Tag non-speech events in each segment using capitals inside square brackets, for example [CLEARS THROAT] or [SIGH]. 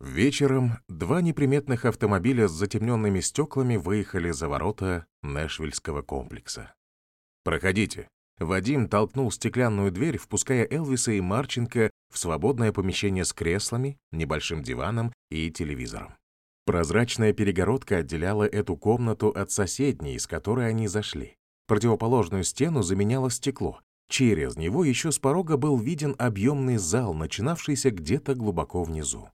Вечером два неприметных автомобиля с затемненными стеклами выехали за ворота Нэшвильского комплекса. «Проходите». Вадим толкнул стеклянную дверь, впуская Элвиса и Марченко в свободное помещение с креслами, небольшим диваном и телевизором. Прозрачная перегородка отделяла эту комнату от соседней, из которой они зашли. Противоположную стену заменяло стекло. Через него еще с порога был виден объемный зал, начинавшийся где-то глубоко внизу.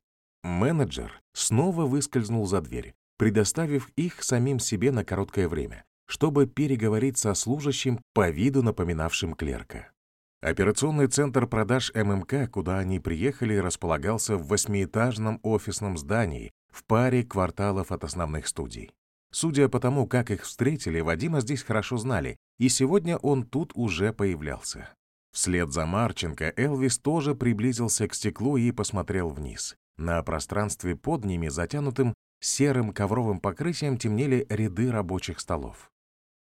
Менеджер снова выскользнул за дверь, предоставив их самим себе на короткое время, чтобы переговорить со служащим по виду напоминавшим клерка. Операционный центр продаж ММК, куда они приехали, располагался в восьмиэтажном офисном здании в паре кварталов от основных студий. Судя по тому, как их встретили, Вадима здесь хорошо знали, и сегодня он тут уже появлялся. Вслед за Марченко Элвис тоже приблизился к стеклу и посмотрел вниз. На пространстве под ними, затянутым серым ковровым покрытием, темнели ряды рабочих столов.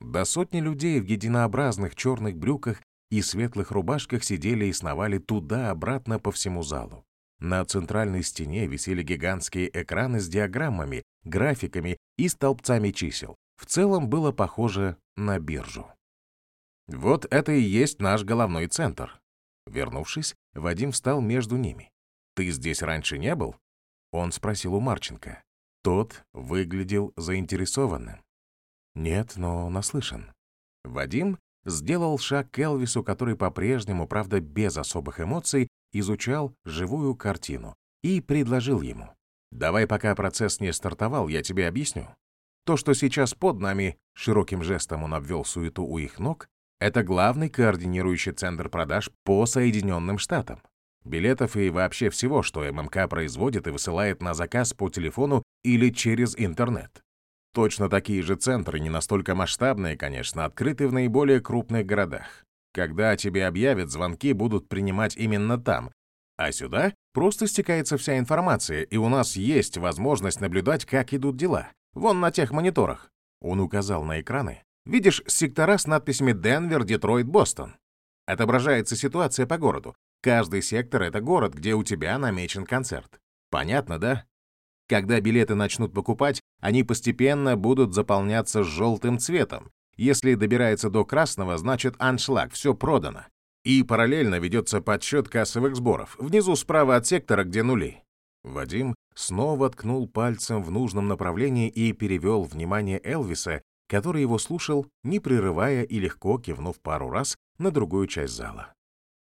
До сотни людей в единообразных черных брюках и светлых рубашках сидели и сновали туда-обратно по всему залу. На центральной стене висели гигантские экраны с диаграммами, графиками и столбцами чисел. В целом было похоже на биржу. Вот это и есть наш головной центр. Вернувшись, Вадим встал между ними. «Ты здесь раньше не был?» Он спросил у Марченко. Тот выглядел заинтересованным. «Нет, но наслышан». Вадим сделал шаг к Элвису, который по-прежнему, правда, без особых эмоций, изучал живую картину, и предложил ему. «Давай, пока процесс не стартовал, я тебе объясню. То, что сейчас под нами, широким жестом он обвел суету у их ног, это главный координирующий центр продаж по Соединенным Штатам билетов и вообще всего, что ММК производит и высылает на заказ по телефону или через интернет. Точно такие же центры, не настолько масштабные, конечно, открыты в наиболее крупных городах. Когда тебе объявят, звонки будут принимать именно там, а сюда просто стекается вся информация, и у нас есть возможность наблюдать, как идут дела. Вон на тех мониторах. Он указал на экраны. Видишь сектора с надписями «Денвер», «Детройт», «Бостон». Отображается ситуация по городу. Каждый сектор — это город, где у тебя намечен концерт. Понятно, да? Когда билеты начнут покупать, они постепенно будут заполняться желтым цветом. Если добирается до красного, значит аншлаг, все продано. И параллельно ведется подсчет кассовых сборов. Внизу справа от сектора, где нули. Вадим снова ткнул пальцем в нужном направлении и перевел внимание Элвиса, который его слушал, не прерывая и легко кивнув пару раз на другую часть зала.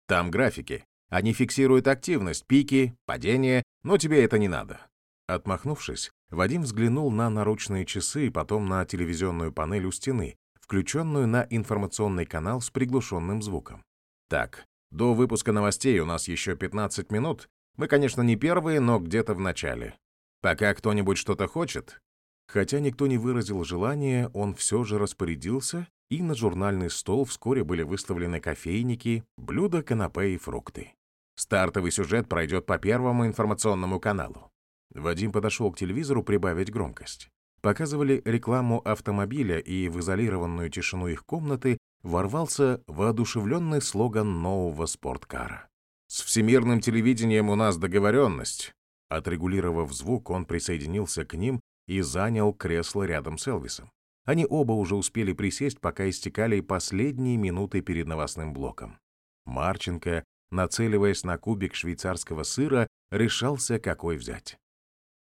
Там графики. Они фиксируют активность, пики, падения, но тебе это не надо. Отмахнувшись, Вадим взглянул на наручные часы, потом на телевизионную панель у стены, включенную на информационный канал с приглушенным звуком. Так, до выпуска новостей у нас еще 15 минут. Мы, конечно, не первые, но где-то в начале. Пока кто-нибудь что-то хочет. Хотя никто не выразил желания, он все же распорядился, и на журнальный стол вскоре были выставлены кофейники, блюда, канапе и фрукты. Стартовый сюжет пройдет по первому информационному каналу. Вадим подошел к телевизору прибавить громкость. Показывали рекламу автомобиля, и в изолированную тишину их комнаты ворвался воодушевленный слоган нового спорткара. «С всемирным телевидением у нас договоренность». Отрегулировав звук, он присоединился к ним и занял кресло рядом с Элвисом. Они оба уже успели присесть, пока истекали последние минуты перед новостным блоком. Марченко нацеливаясь на кубик швейцарского сыра, решался, какой взять.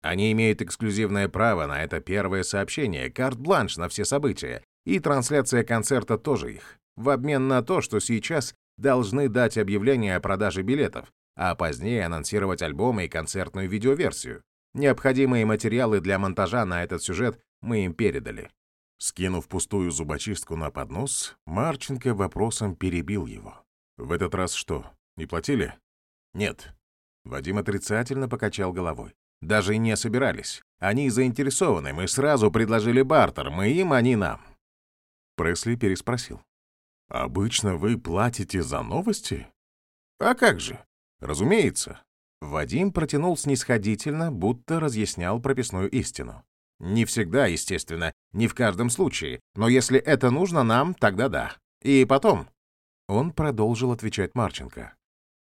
Они имеют эксклюзивное право на это первое сообщение, карт-бланш на все события, и трансляция концерта тоже их, в обмен на то, что сейчас должны дать объявление о продаже билетов, а позднее анонсировать альбомы и концертную видеоверсию. Необходимые материалы для монтажа на этот сюжет мы им передали. Скинув пустую зубочистку на поднос, Марченко вопросом перебил его. «В этот раз что, не платили? Нет. Вадим отрицательно покачал головой. Даже и не собирались. Они заинтересованы, мы сразу предложили бартер, мы им, они нам. Пресли переспросил. «Обычно вы платите за новости?» «А как же? Разумеется». Вадим протянул снисходительно, будто разъяснял прописную истину. «Не всегда, естественно, не в каждом случае, но если это нужно нам, тогда да. И потом...» Он продолжил отвечать Марченко.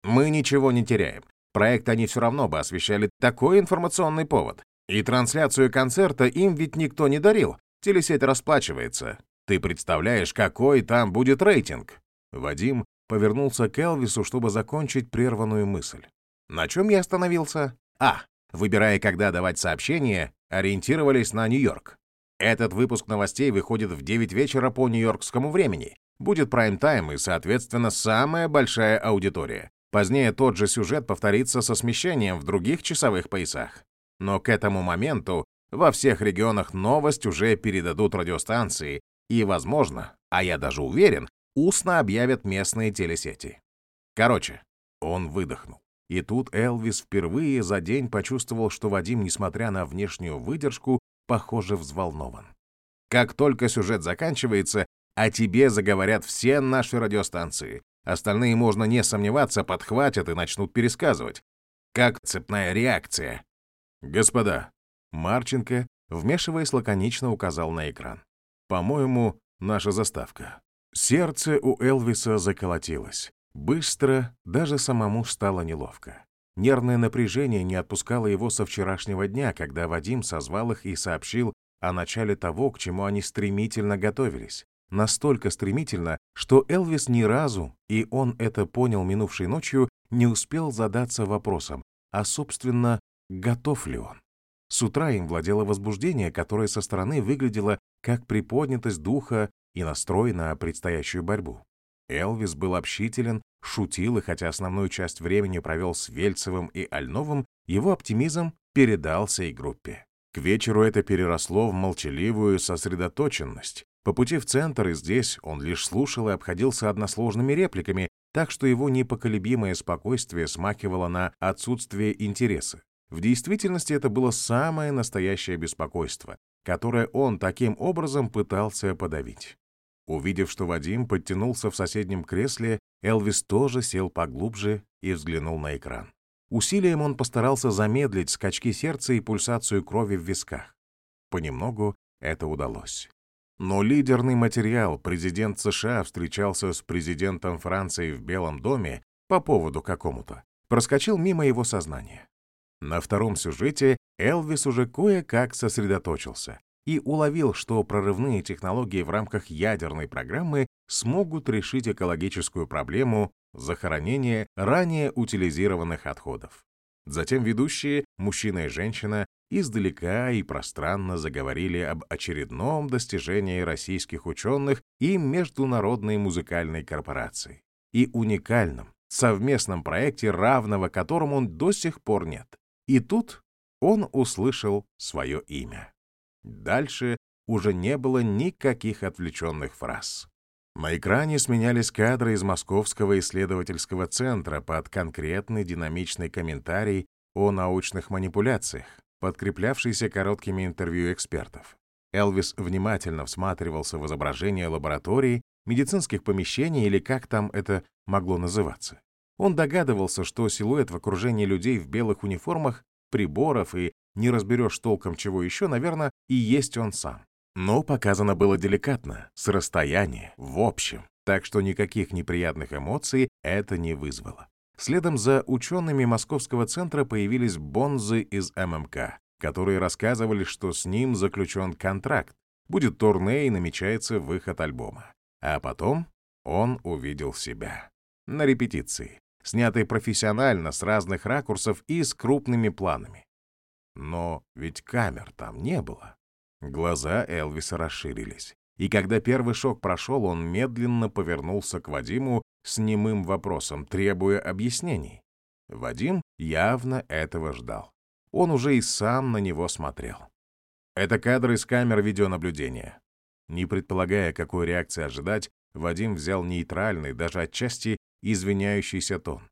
Мы ничего не теряем. проект они все равно бы освещали такой информационный повод. И трансляцию концерта им ведь никто не дарил. Телесеть расплачивается. Ты представляешь, какой там будет рейтинг?» Вадим повернулся к Элвису, чтобы закончить прерванную мысль. На чем я остановился? А, выбирая, когда давать сообщение, ориентировались на Нью-Йорк. Этот выпуск новостей выходит в 9 вечера по нью-йоркскому времени. Будет прайм-тайм и, соответственно, самая большая аудитория. Позднее тот же сюжет повторится со смещением в других часовых поясах. Но к этому моменту во всех регионах новость уже передадут радиостанции и, возможно, а я даже уверен, устно объявят местные телесети. Короче, он выдохнул. И тут Элвис впервые за день почувствовал, что Вадим, несмотря на внешнюю выдержку, похоже, взволнован. Как только сюжет заканчивается, о тебе заговорят все наши радиостанции. Остальные, можно не сомневаться, подхватят и начнут пересказывать. Как цепная реакция. Господа, Марченко, вмешиваясь лаконично, указал на экран. По-моему, наша заставка. Сердце у Элвиса заколотилось. Быстро, даже самому стало неловко. Нервное напряжение не отпускало его со вчерашнего дня, когда Вадим созвал их и сообщил о начале того, к чему они стремительно готовились. Настолько стремительно, что Элвис ни разу, и он это понял минувшей ночью, не успел задаться вопросом, а, собственно, готов ли он. С утра им владело возбуждение, которое со стороны выглядело как приподнятость духа и настрой на предстоящую борьбу. Элвис был общителен, шутил, и хотя основную часть времени провел с Вельцевым и Альновым, его оптимизм передался и группе. К вечеру это переросло в молчаливую сосредоточенность. По пути в центр и здесь он лишь слушал и обходился односложными репликами, так что его непоколебимое спокойствие смакивало на отсутствие интереса. В действительности это было самое настоящее беспокойство, которое он таким образом пытался подавить. Увидев, что Вадим подтянулся в соседнем кресле, Элвис тоже сел поглубже и взглянул на экран. Усилием он постарался замедлить скачки сердца и пульсацию крови в висках. Понемногу это удалось. Но лидерный материал президент США встречался с президентом Франции в Белом доме по поводу какому-то, проскочил мимо его сознания. На втором сюжете Элвис уже кое-как сосредоточился, и уловил, что прорывные технологии в рамках ядерной программы смогут решить экологическую проблему захоронения ранее утилизированных отходов. Затем ведущие, мужчина и женщина, издалека и пространно заговорили об очередном достижении российских ученых и международной музыкальной корпорации и уникальном совместном проекте, равного которому до сих пор нет. И тут он услышал свое имя. Дальше уже не было никаких отвлеченных фраз. На экране сменялись кадры из Московского исследовательского центра под конкретный динамичный комментарий о научных манипуляциях, подкреплявшийся короткими интервью экспертов. Элвис внимательно всматривался в изображение лабораторий, медицинских помещений или как там это могло называться. Он догадывался, что силуэт в окружении людей в белых униформах, приборов и не разберешь толком чего еще, наверное, и есть он сам. Но показано было деликатно, с расстояния, в общем, так что никаких неприятных эмоций это не вызвало. Следом за учеными Московского центра появились бонзы из ММК, которые рассказывали, что с ним заключен контракт, будет турне и намечается выход альбома. А потом он увидел себя. На репетиции, снятой профессионально с разных ракурсов и с крупными планами. Но ведь камер там не было. Глаза Элвиса расширились. И когда первый шок прошел, он медленно повернулся к Вадиму с немым вопросом, требуя объяснений. Вадим явно этого ждал. Он уже и сам на него смотрел. Это кадры из камер видеонаблюдения. Не предполагая, какой реакции ожидать, Вадим взял нейтральный, даже отчасти извиняющийся тон.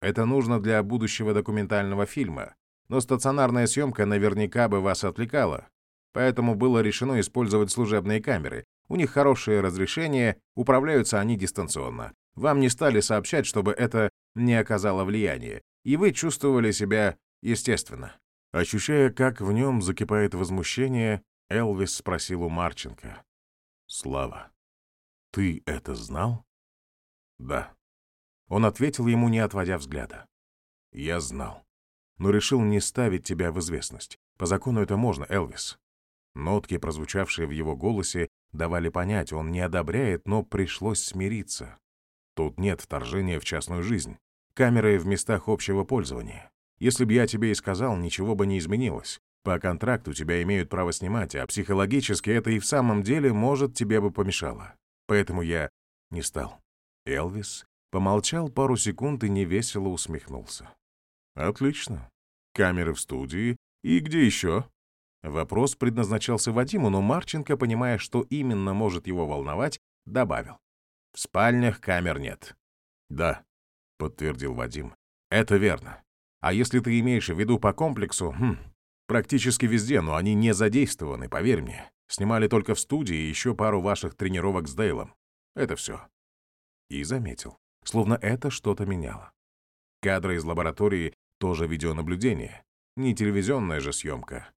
Это нужно для будущего документального фильма, но стационарная съемка наверняка бы вас отвлекала, поэтому было решено использовать служебные камеры. У них хорошее разрешение, управляются они дистанционно. Вам не стали сообщать, чтобы это не оказало влияния, и вы чувствовали себя естественно. Ощущая, как в нем закипает возмущение, Элвис спросил у Марченко. «Слава, ты это знал?» «Да». Он ответил ему, не отводя взгляда. Я знал. Но решил не ставить тебя в известность. По закону это можно, Элвис. Нотки, прозвучавшие в его голосе, давали понять, он не одобряет, но пришлось смириться. Тут нет вторжения в частную жизнь. Камеры в местах общего пользования. Если бы я тебе и сказал, ничего бы не изменилось. По контракту тебя имеют право снимать, а психологически это и в самом деле, может, тебе бы помешало. Поэтому я не стал. Элвис помолчал пару секунд и невесело усмехнулся. «Отлично. Камеры в студии. И где еще?» Вопрос предназначался Вадиму, но Марченко, понимая, что именно может его волновать, добавил. «В спальнях камер нет». «Да», — подтвердил Вадим. «Это верно. А если ты имеешь в виду по комплексу, хм, практически везде, но они не задействованы, поверь мне. Снимали только в студии и еще пару ваших тренировок с Дейлом. Это все». И заметил, словно это что-то меняло. Кадры из лаборатории тоже видеонаблюдение, не телевизионная же съемка.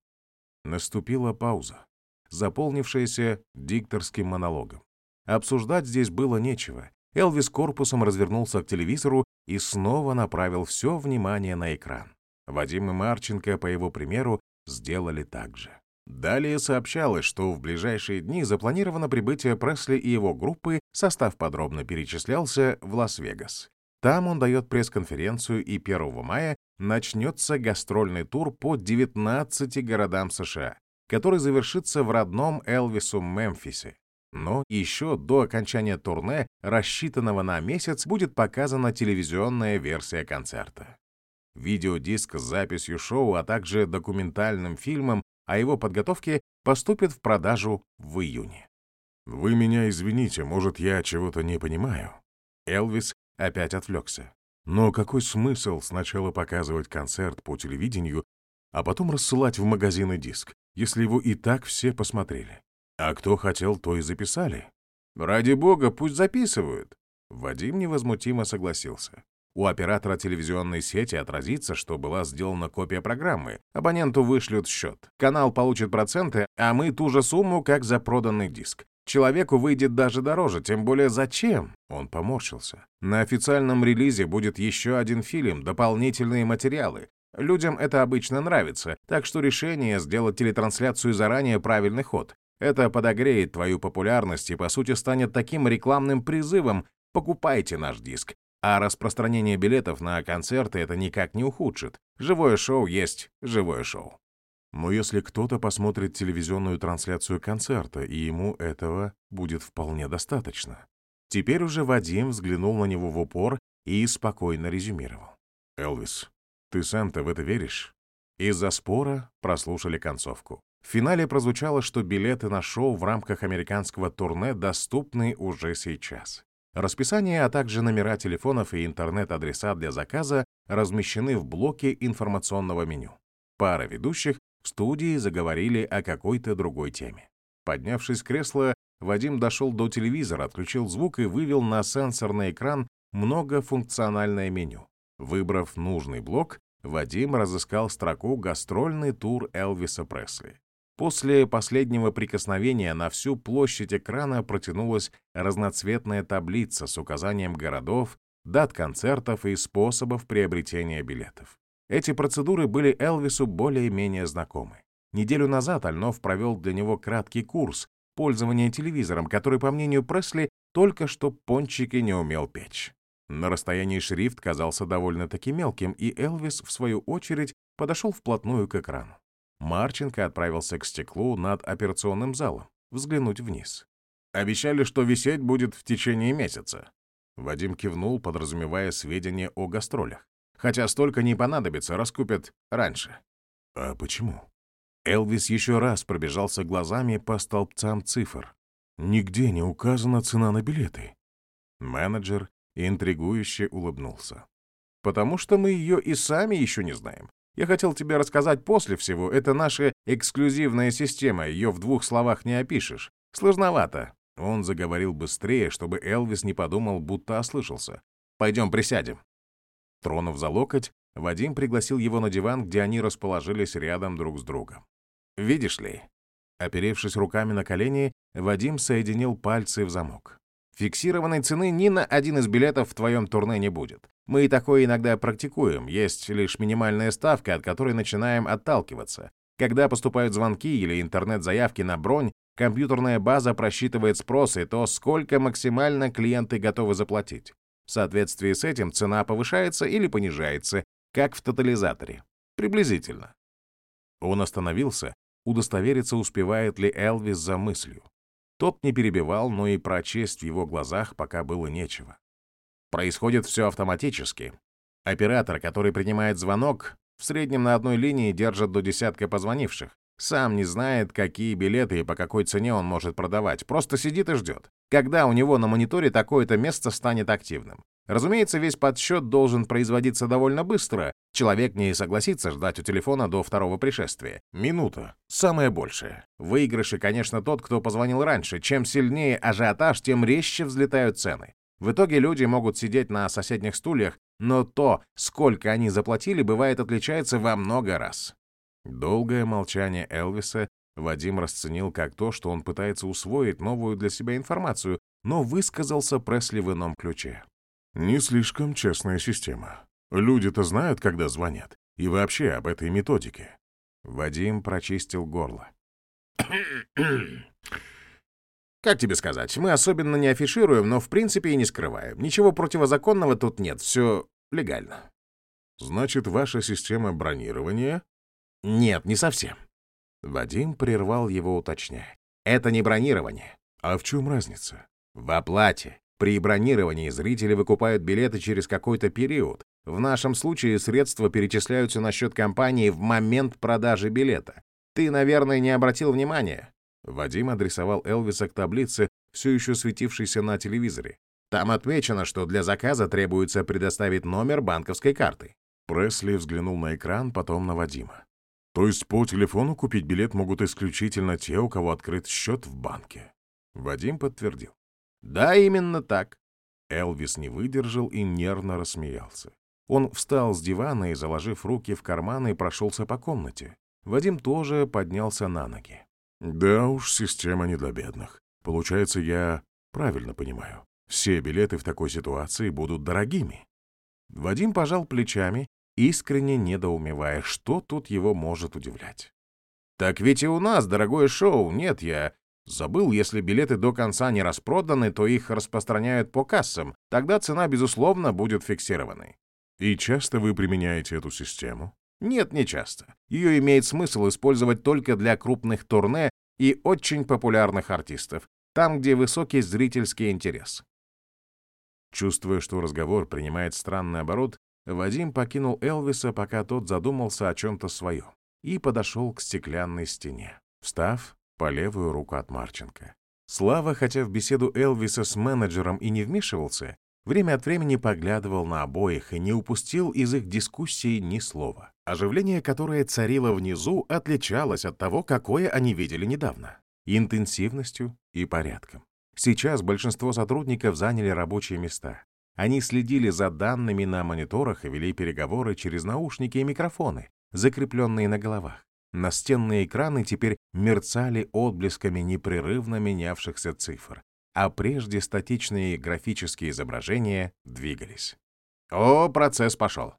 Наступила пауза, заполнившаяся дикторским монологом. Обсуждать здесь было нечего. Элвис корпусом развернулся к телевизору и снова направил все внимание на экран. Вадим и Марченко, по его примеру, сделали так же. Далее сообщалось, что в ближайшие дни запланировано прибытие Пресли и его группы, состав подробно перечислялся в Лас-Вегас. Там он дает пресс-конференцию, и 1 мая начнется гастрольный тур по 19 городам США, который завершится в родном Элвису Мемфисе. Но еще до окончания турне, рассчитанного на месяц, будет показана телевизионная версия концерта. Видеодиск с записью шоу, а также документальным фильмом о его подготовке поступит в продажу в июне. «Вы меня извините, может, я чего-то не понимаю». Элвис опять отвлекся. Но какой смысл сначала показывать концерт по телевидению, а потом рассылать в магазины диск, если его и так все посмотрели? А кто хотел, то и записали. Ради бога, пусть записывают. Вадим невозмутимо согласился. У оператора телевизионной сети отразится, что была сделана копия программы. Абоненту вышлют счет. Канал получит проценты, а мы ту же сумму, как за проданный диск. Человеку выйдет даже дороже, тем более зачем? Он поморщился. На официальном релизе будет еще один фильм, дополнительные материалы. Людям это обычно нравится, так что решение сделать телетрансляцию заранее правильный ход. Это подогреет твою популярность и, по сути, станет таким рекламным призывом «покупайте наш диск». А распространение билетов на концерты это никак не ухудшит. Живое шоу есть живое шоу. Но если кто-то посмотрит телевизионную трансляцию концерта, и ему этого будет вполне достаточно. Теперь уже Вадим взглянул на него в упор и спокойно резюмировал. «Элвис, ты сам-то в это веришь?» Из-за спора прослушали концовку. В финале прозвучало, что билеты на шоу в рамках американского турне доступны уже сейчас. Расписание, а также номера телефонов и интернет-адреса для заказа размещены в блоке информационного меню. Пара ведущих в студии заговорили о какой-то другой теме. Поднявшись с кресла, Вадим дошел до телевизора, отключил звук и вывел на сенсорный экран многофункциональное меню. Выбрав нужный блок, Вадим разыскал строку «Гастрольный тур Элвиса Пресли». После последнего прикосновения на всю площадь экрана протянулась разноцветная таблица с указанием городов, дат концертов и способов приобретения билетов. Эти процедуры были Элвису более-менее знакомы. Неделю назад Альнов провел для него краткий курс пользования телевизором, который, по мнению Пресли, только что пончики не умел печь. На расстоянии шрифт казался довольно-таки мелким, и Элвис, в свою очередь, подошел вплотную к экрану. Марченко отправился к стеклу над операционным залом, взглянуть вниз. «Обещали, что висеть будет в течение месяца». Вадим кивнул, подразумевая сведения о гастролях. Хотя столько не понадобится, раскупят раньше. А почему? Элвис еще раз пробежался глазами по столбцам цифр. Нигде не указана цена на билеты. Менеджер интригующе улыбнулся. «Потому что мы ее и сами еще не знаем. Я хотел тебе рассказать после всего. Это наша эксклюзивная система, ее в двух словах не опишешь. Сложновато». Он заговорил быстрее, чтобы Элвис не подумал, будто ослышался. «Пойдем присядем». Тронув за локоть, Вадим пригласил его на диван, где они расположились рядом друг с другом. «Видишь ли?» Оперевшись руками на колени, Вадим соединил пальцы в замок. Фиксированной цены ни на один из билетов в твоем турне не будет. Мы и такое иногда практикуем, есть лишь минимальная ставка, от которой начинаем отталкиваться. Когда поступают звонки или интернет-заявки на бронь, компьютерная база просчитывает спрос и то, сколько максимально клиенты готовы заплатить. В соответствии с этим цена повышается или понижается, как в тотализаторе. Приблизительно. Он остановился, удостовериться, успевает ли Элвис за мыслью. Тот не перебивал, но и прочесть в его глазах пока было нечего. Происходит все автоматически. Оператор, который принимает звонок, в среднем на одной линии держит до десятка позвонивших. Сам не знает, какие билеты и по какой цене он может продавать. Просто сидит и ждет. Когда у него на мониторе такое-то место станет активным. Разумеется, весь подсчет должен производиться довольно быстро. Человек не согласится ждать у телефона до второго пришествия. Минута. Самое большее. Выигрыши, конечно, тот, кто позвонил раньше. Чем сильнее ажиотаж, тем резче взлетают цены. В итоге люди могут сидеть на соседних стульях, но то, сколько они заплатили, бывает отличается во много раз. Долгое молчание Элвиса Вадим расценил как то, что он пытается усвоить новую для себя информацию, но высказался Пресли в ином ключе. «Не слишком честная система. Люди-то знают, когда звонят. И вообще об этой методике». Вадим прочистил горло. [CLEARS THROAT] Как тебе сказать, мы особенно не афишируем, но в принципе и не скрываем. Ничего противозаконного тут нет, все легально. Значит, ваша система бронирования? Нет, не совсем. Вадим прервал его, уточняя. Это не бронирование. А в чем разница? В оплате. При бронировании зрители выкупают билеты через какой-то период. В нашем случае средства перечисляются на счет компании в момент продажи билета. Ты, наверное, не обратил внимания. Вадим адресовал Элвиса к таблице, все еще светившейся на телевизоре. Там отмечено, что для заказа требуется предоставить номер банковской карты. Пресли взглянул на экран, потом на Вадима. То есть по телефону купить билет могут исключительно те, у кого открыт счет в банке. Вадим подтвердил. Да, именно так. Элвис не выдержал и нервно рассмеялся. Он встал с дивана и, заложив руки в карманы, прошелся по комнате. Вадим тоже поднялся на ноги. Да уж, система не для бедных. Получается, я правильно понимаю. Все билеты в такой ситуации будут дорогими. Вадим пожал плечами, искренне недоумевая, что тут его может удивлять. «Так ведь и у нас дорогое шоу. Нет, я забыл, если билеты до конца не распроданы, то их распространяют по кассам. Тогда цена, безусловно, будет фиксированной». «И часто вы применяете эту систему?» Нет, не часто. Ее имеет смысл использовать только для крупных турне и очень популярных артистов, там, где высокий зрительский интерес. Чувствуя, что разговор принимает странный оборот, Вадим покинул Элвиса, пока тот задумался о чем-то своем, и подошел к стеклянной стене, встав по левую руку от Марченко. Слава, хотя в беседу Элвиса с менеджером и не вмешивался, время от времени поглядывал на обоих и не упустил из их дискуссии ни слова. Оживление, которое царило внизу, отличалось от того, какое они видели недавно. Интенсивностью и порядком. Сейчас большинство сотрудников заняли рабочие места. Они следили за данными на мониторах и вели переговоры через наушники и микрофоны, закрепленные на головах. Настенные экраны теперь мерцали отблесками непрерывно менявшихся цифр, а прежде статичные графические изображения двигались. О, процесс пошел.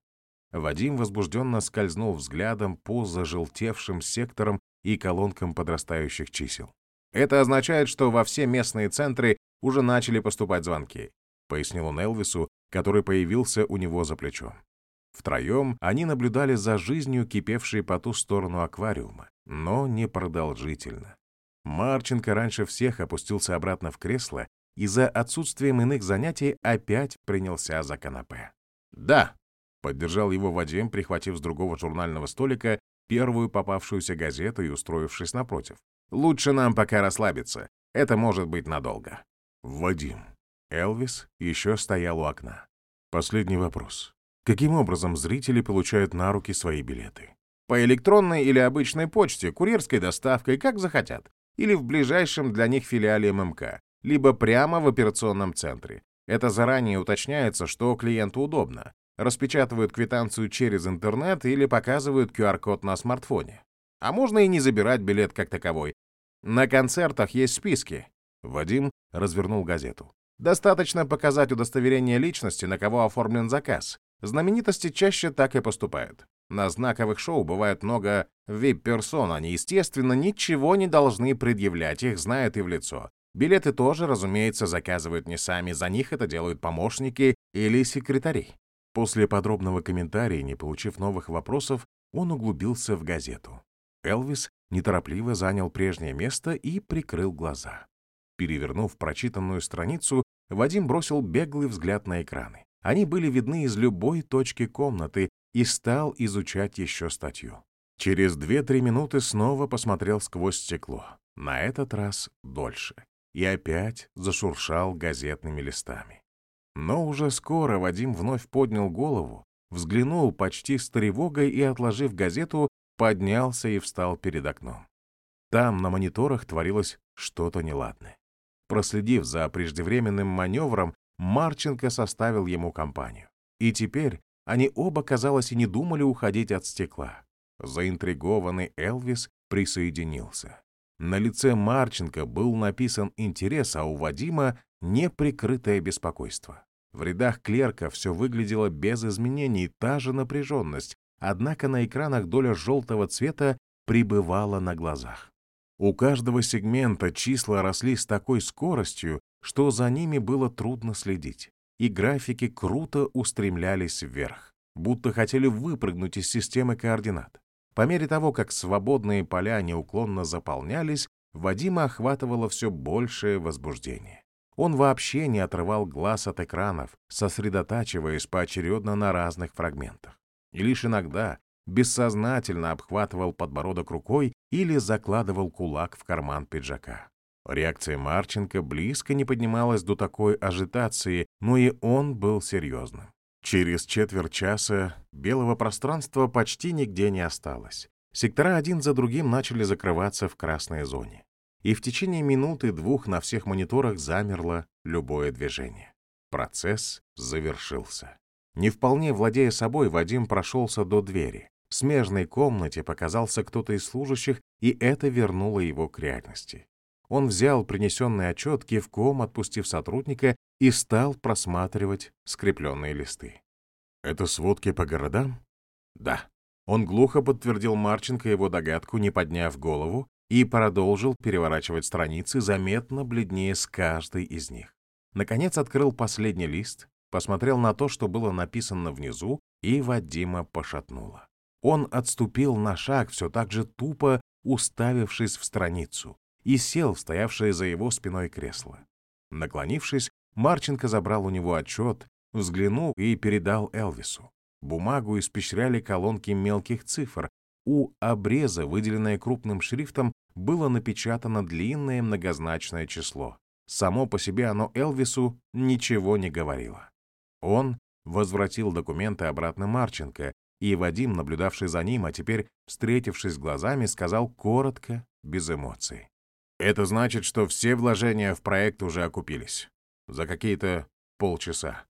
Вадим возбужденно скользнул взглядом по зажелтевшим секторам и колонкам подрастающих чисел. «Это означает, что во все местные центры уже начали поступать звонки», пояснил он Элвису, который появился у него за плечом. Втроем они наблюдали за жизнью, кипевшей по ту сторону аквариума, но непродолжительно. Марченко раньше всех опустился обратно в кресло и за отсутствием иных занятий опять принялся за канапе. «Да», Поддержал его Вадим, прихватив с другого журнального столика первую попавшуюся газету и устроившись напротив. «Лучше нам пока расслабиться. Это может быть надолго». «Вадим». Элвис еще стоял у окна. Последний вопрос. Каким образом зрители получают на руки свои билеты? По электронной или обычной почте, курьерской доставкой, как захотят. Или в ближайшем для них филиале ММК. Либо прямо в операционном центре. Это заранее уточняется, что клиенту удобно распечатывают квитанцию через интернет или показывают QR-код на смартфоне. А можно и не забирать билет как таковой. На концертах есть списки. Вадим развернул газету. Достаточно показать удостоверение личности, на кого оформлен заказ. Знаменитости чаще так и поступают. На знаковых шоу бывает много вип-персон, они, естественно, ничего не должны предъявлять, их знают и в лицо. Билеты тоже, разумеется, заказывают не сами, за них это делают помощники или секретари. После подробного комментария, не получив новых вопросов, он углубился в газету. Элвис неторопливо занял прежнее место и прикрыл глаза. Перевернув прочитанную страницу, Вадим бросил беглый взгляд на экраны. Они были видны из любой точки комнаты и стал изучать еще статью. Через 2-3 минуты снова посмотрел сквозь стекло. На этот раз дольше и опять зашуршал газетными листами. Но уже скоро Вадим вновь поднял голову, взглянул почти с тревогой и, отложив газету, поднялся и встал перед окном. Там на мониторах творилось что-то неладное. Проследив за преждевременным маневром, Марченко составил ему компанию. И теперь они оба, казалось, и не думали уходить от стекла. Заинтригованный Элвис присоединился. На лице Марченко был написан интерес, а у Вадима — неприкрытое беспокойство. В рядах клерка все выглядело без изменений, та же напряженность, однако на экранах доля желтого цвета пребывала на глазах. У каждого сегмента числа росли с такой скоростью, что за ними было трудно следить, и графики круто устремлялись вверх, будто хотели выпрыгнуть из системы координат. По мере того, как свободные поля неуклонно заполнялись, Вадима охватывало все большее возбуждение. Он вообще не отрывал глаз от экранов, сосредотачиваясь поочередно на разных фрагментах. И лишь иногда бессознательно обхватывал подбородок рукой или закладывал кулак в карман пиджака. Реакция Марченко близко не поднималась до такой ажитации, но и он был серьезным. Через четверть часа белого пространства почти нигде не осталось. Сектора один за другим начали закрываться в красной зоне. И в течение минуты-двух на всех мониторах замерло любое движение. Процесс завершился. Не вполне владея собой, Вадим прошелся до двери. В смежной комнате показался кто-то из служащих, и это вернуло его к реальности. Он взял принесенный отчет, кивком отпустив сотрудника, и стал просматривать скрепленные листы. «Это сводки по городам?» «Да». Он глухо подтвердил Марченко его догадку, не подняв голову, и продолжил переворачивать страницы, заметно бледнее с каждой из них. Наконец открыл последний лист, посмотрел на то, что было написано внизу, и Вадима пошатнуло. Он отступил на шаг, все так же тупо уставившись в страницу, и сел в стоявшее за его спиной кресло. Наклонившись, Марченко забрал у него отчет, взглянул и передал Элвису. Бумагу испещряли колонки мелких цифр. У обреза, выделенное крупным шрифтом, было напечатано длинное многозначное число. Само по себе оно Элвису ничего не говорило. Он возвратил документы обратно Марченко, и Вадим, наблюдавший за ним, а теперь, встретившись глазами, сказал коротко, без эмоций. Это значит, что все вложения в проект уже окупились. За какие-то полчаса.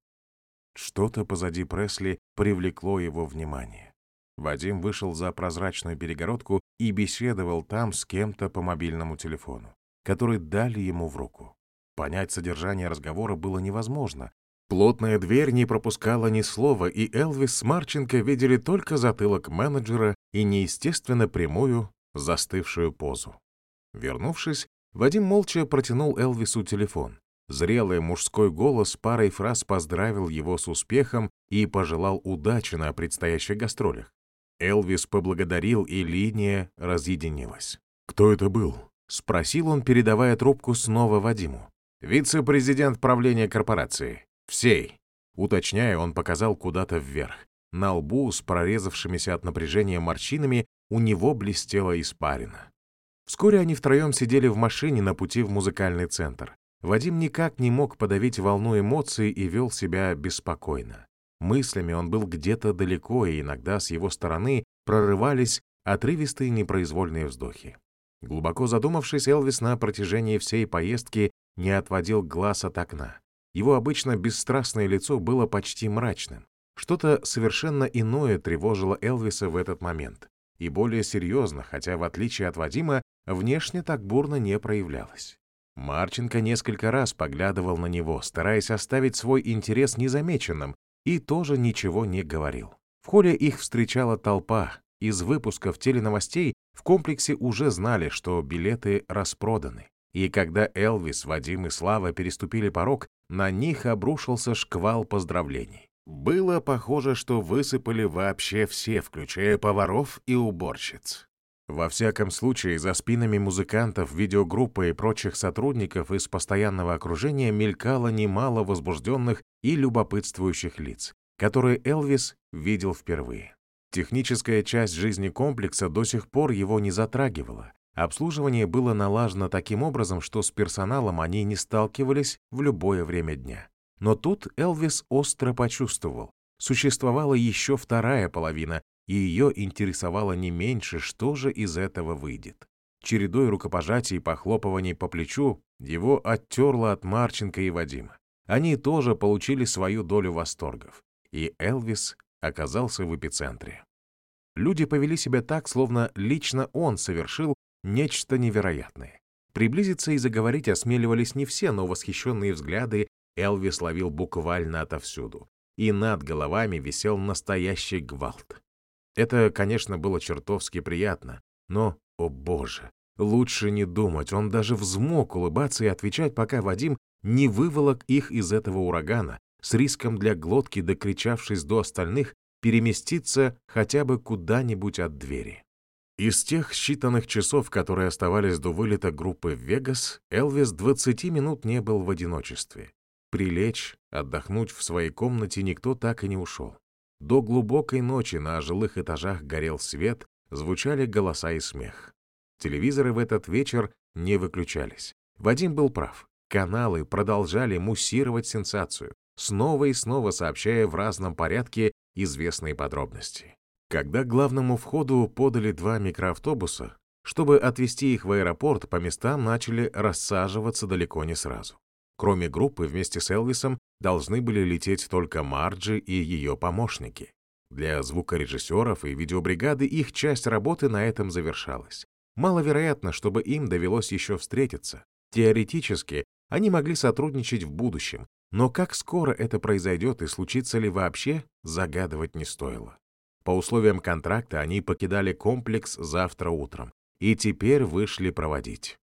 Что-то позади Пресли привлекло его внимание. Вадим вышел за прозрачную перегородку и беседовал там с кем-то по мобильному телефону, который дали ему в руку. Понять содержание разговора было невозможно. Плотная дверь не пропускала ни слова, и Элвис с Марченко видели только затылок менеджера и неестественно прямую, застывшую позу. Вернувшись, Вадим молча протянул Элвису телефон. Зрелый мужской голос парой фраз поздравил его с успехом и пожелал удачи на предстоящих гастролях. Элвис поблагодарил, и линия разъединилась. «Кто это был?» — спросил он, передавая трубку снова Вадиму. «Вице-президент правления корпорации. Всей». Уточняя, он показал куда-то вверх. На лбу с прорезавшимися от напряжения морщинами у него блестела испарина. Вскоре они втроем сидели в машине на пути в музыкальный центр. Вадим никак не мог подавить волну эмоций и вел себя беспокойно. Мыслями он был где-то далеко, и иногда с его стороны прорывались отрывистые непроизвольные вздохи. Глубоко задумавшись, Элвис на протяжении всей поездки не отводил глаз от окна. Его обычно бесстрастное лицо было почти мрачным. Что-то совершенно иное тревожило Элвиса в этот момент. И более серьезно, хотя в отличие от Вадима, внешне так бурно не проявлялось. Марченко несколько раз поглядывал на него, стараясь оставить свой интерес незамеченным, и тоже ничего не говорил. В холле их встречала толпа. Из выпусков теленовостей в комплексе уже знали, что билеты распроданы. И когда Элвис, Вадим и Слава переступили порог, на них обрушился шквал поздравлений. Было похоже, что высыпали вообще все, включая поваров и уборщиц. Во всяком случае, за спинами музыкантов, видеогруппы и прочих сотрудников из постоянного окружения мелькало немало возбужденных и любопытствующих лиц, которые Элвис видел впервые. Техническая часть жизни комплекса до сих пор его не затрагивала. Обслуживание было налажено таким образом, что с персоналом они не сталкивались в любое время дня. Но тут Элвис остро почувствовал, существовала еще вторая половина, и ее интересовало не меньше, что же из этого выйдет. Чередой рукопожатий и похлопываний по плечу его оттерло от Марченко и Вадима. Они тоже получили свою долю восторгов, и Элвис оказался в эпицентре. Люди повели себя так, словно лично он совершил нечто невероятное. Приблизиться и заговорить осмеливались не все, но восхищенные взгляды Элвис ловил буквально отовсюду, и над головами висел настоящий гвалт. Это, конечно, было чертовски приятно, но, о боже, лучше не думать, он даже взмок улыбаться и отвечать, пока Вадим не выволок их из этого урагана, с риском для глотки, докричавшись до остальных, переместиться хотя бы куда-нибудь от двери. Из тех считанных часов, которые оставались до вылета группы в Вегас, Элвис 20 минут не был в одиночестве. Прилечь, отдохнуть в своей комнате никто так и не ушел. До глубокой ночи на жилых этажах горел свет, звучали голоса и смех. Телевизоры в этот вечер не выключались. Вадим был прав. Каналы продолжали муссировать сенсацию, снова и снова сообщая в разном порядке известные подробности. Когда к главному входу подали два микроавтобуса, чтобы отвезти их в аэропорт, по местам начали рассаживаться далеко не сразу. Кроме группы, вместе с Элвисом должны были лететь только Марджи и ее помощники. Для звукорежиссеров и видеобригады их часть работы на этом завершалась. Маловероятно, чтобы им довелось еще встретиться. Теоретически, они могли сотрудничать в будущем, но как скоро это произойдет и случится ли вообще, загадывать не стоило. По условиям контракта они покидали комплекс завтра утром и теперь вышли проводить.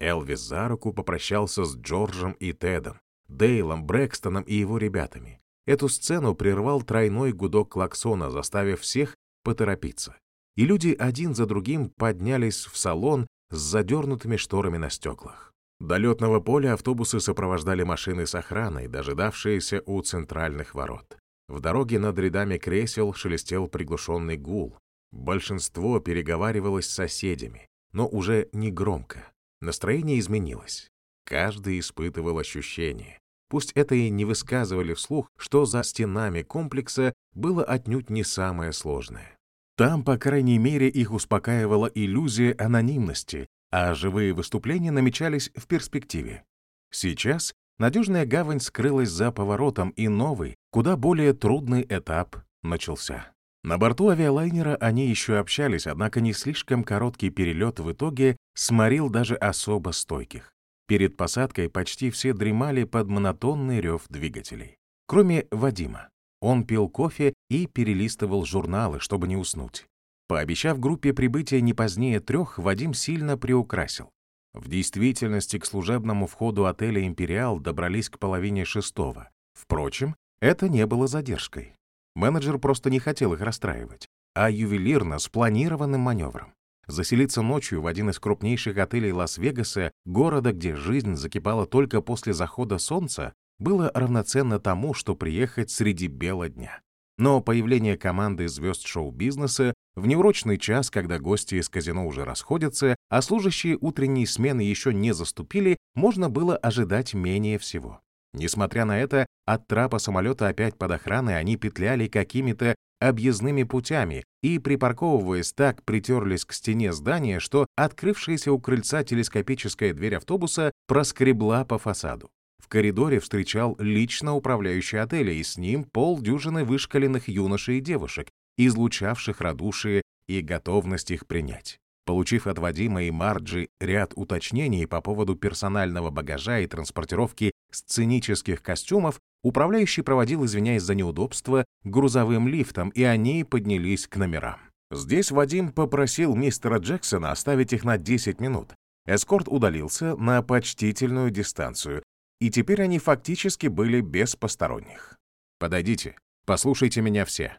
Элвис за руку попрощался с Джорджем и Тедом, Дейлом, Брэкстоном и его ребятами. Эту сцену прервал тройной гудок клаксона, заставив всех поторопиться. И люди один за другим поднялись в салон с задернутыми шторами на стеклах. До летного поля автобусы сопровождали машины с охраной, дожидавшиеся у центральных ворот. В дороге над рядами кресел шелестел приглушенный гул. Большинство переговаривалось с соседями, но уже не громко. Настроение изменилось. Каждый испытывал ощущение. Пусть это и не высказывали вслух, что за стенами комплекса было отнюдь не самое сложное. Там, по крайней мере, их успокаивала иллюзия анонимности, а живые выступления намечались в перспективе. Сейчас надежная гавань скрылась за поворотом, и новый, куда более трудный этап начался. На борту авиалайнера они еще общались, однако не слишком короткий перелет в итоге сморил даже особо стойких. Перед посадкой почти все дремали под монотонный рев двигателей. Кроме Вадима. Он пил кофе и перелистывал журналы, чтобы не уснуть. Пообещав группе прибытия не позднее трех, Вадим сильно приукрасил. В действительности к служебному входу отеля «Империал» добрались к половине шестого. Впрочем, это не было задержкой. Менеджер просто не хотел их расстраивать, а ювелирно спланированным маневром. Заселиться ночью в один из крупнейших отелей Лас-Вегаса, города, где жизнь закипала только после захода солнца, было равноценно тому, что приехать среди бела дня. Но появление команды звезд шоу-бизнеса в неурочный час, когда гости из казино уже расходятся, а служащие утренней смены еще не заступили, можно было ожидать менее всего. Несмотря на это, от трапа самолета опять под охраной они петляли какими-то объездными путями и, припарковываясь так, притерлись к стене здания, что открывшаяся у крыльца телескопическая дверь автобуса проскребла по фасаду. В коридоре встречал лично управляющий отеля, и с ним полдюжины вышкаленных юношей и девушек, излучавших радушие и готовность их принять. Получив от Вадима и Марджи ряд уточнений по поводу персонального багажа и транспортировки сценических костюмов, управляющий проводил, извиняясь за неудобство, грузовым лифтом, и они поднялись к номерам. Здесь Вадим попросил мистера Джексона оставить их на 10 минут. Эскорт удалился на почтительную дистанцию, и теперь они фактически были без посторонних. «Подойдите, послушайте меня все».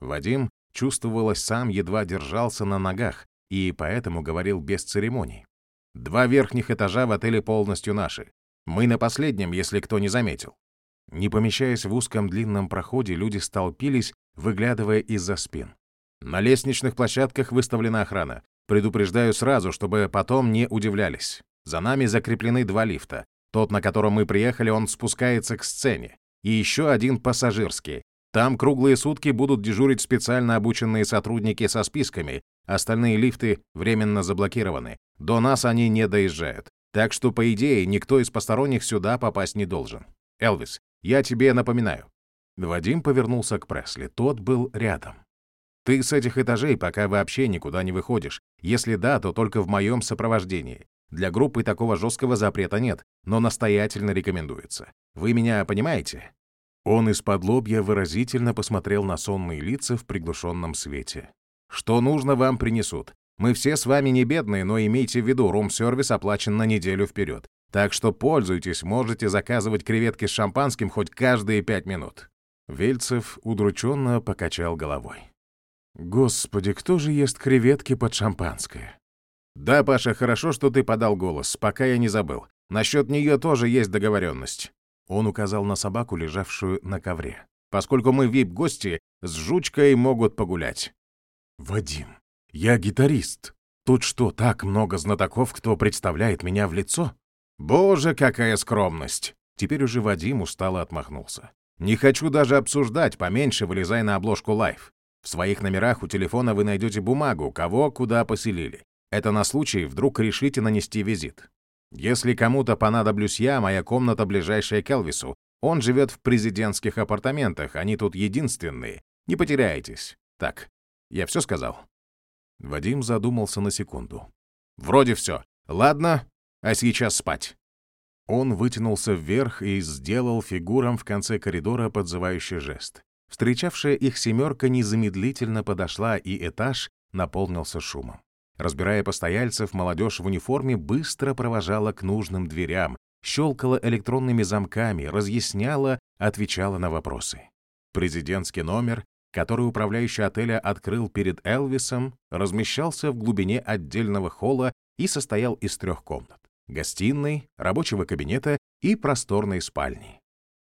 Вадим, чувствовалось, сам едва держался на ногах, и поэтому говорил без церемоний. «Два верхних этажа в отеле полностью наши. Мы на последнем, если кто не заметил». Не помещаясь в узком длинном проходе, люди столпились, выглядывая из-за спин. На лестничных площадках выставлена охрана. Предупреждаю сразу, чтобы потом не удивлялись. За нами закреплены два лифта. Тот, на котором мы приехали, он спускается к сцене. И еще один пассажирский. Там круглые сутки будут дежурить специально обученные сотрудники со списками. Остальные лифты временно заблокированы. До нас они не доезжают. Так что, по идее, никто из посторонних сюда попасть не должен. Элвис, я тебе напоминаю. Вадим повернулся к Пресли. Тот был рядом. Ты с этих этажей пока вообще никуда не выходишь. Если да, то только в моем сопровождении. Для группы такого жесткого запрета нет, но настоятельно рекомендуется. Вы меня понимаете?» Он из-под лобья выразительно посмотрел на сонные лица в приглушенном свете. «Что нужно, вам принесут. Мы все с вами не бедные, но имейте в виду, рум-сервис оплачен на неделю вперед. Так что пользуйтесь, можете заказывать креветки с шампанским хоть каждые пять минут». Вельцев удрученно покачал головой. Господи, кто же ест креветки под шампанское? Да, Паша, хорошо, что ты подал голос, пока я не забыл. Насчет нее тоже есть договоренность. Он указал на собаку, лежавшую на ковре. Поскольку мы вип-гости, с жучкой могут погулять. Вадим, я гитарист. Тут что, так много знатоков, кто представляет меня в лицо? Боже, какая скромность! Теперь уже Вадим устало отмахнулся. Не хочу даже обсуждать, поменьше вылезай на обложку Life. В своих номерах у телефона вы найдете бумагу, кого куда поселили. Это на случай, вдруг решите нанести визит. Если кому-то понадоблюсь я, моя комната ближайшая к Элвису. Он живет в президентских апартаментах, они тут единственные. Не потеряйтесь. Так, я все сказал?» Вадим задумался на секунду. «Вроде все. Ладно, а сейчас спать». Он вытянулся вверх и сделал фигурам в конце коридора подзывающий жест. Встречавшая их семерка незамедлительно подошла, и этаж наполнился шумом. Разбирая постояльцев, молодежь в униформе быстро провожала к нужным дверям, щелкала электронными замками, разъясняла, отвечала на вопросы. Президентский номер, который управляющий отеля открыл перед Элвисом, размещался в глубине отдельного холла и состоял из трех комнат — гостиной, рабочего кабинета и просторной спальни.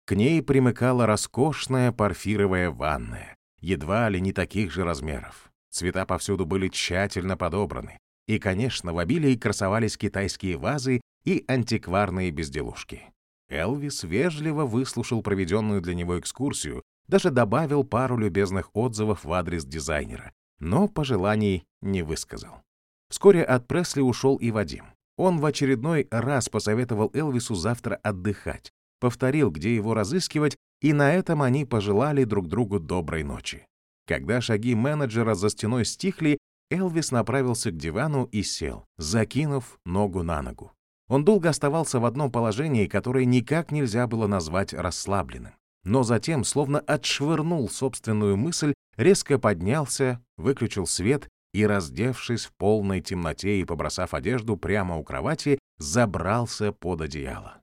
К ней примыкала роскошная парфировая ванная, едва ли не таких же размеров. Цвета повсюду были тщательно подобраны. И, конечно, в обилии красовались китайские вазы и антикварные безделушки. Элвис вежливо выслушал проведенную для него экскурсию, даже добавил пару любезных отзывов в адрес дизайнера, но пожеланий не высказал. Вскоре от Пресли ушел и Вадим. Он в очередной раз посоветовал Элвису завтра отдыхать, повторил, где его разыскивать, и на этом они пожелали друг другу доброй ночи. Когда шаги менеджера за стеной стихли, Элвис направился к дивану и сел, закинув ногу на ногу. Он долго оставался в одном положении, которое никак нельзя было назвать расслабленным. Но затем, словно отшвырнул собственную мысль, резко поднялся, выключил свет и, раздевшись в полной темноте и побросав одежду прямо у кровати, забрался под одеяло.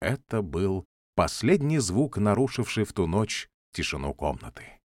Это был последний звук, нарушивший в ту ночь тишину комнаты.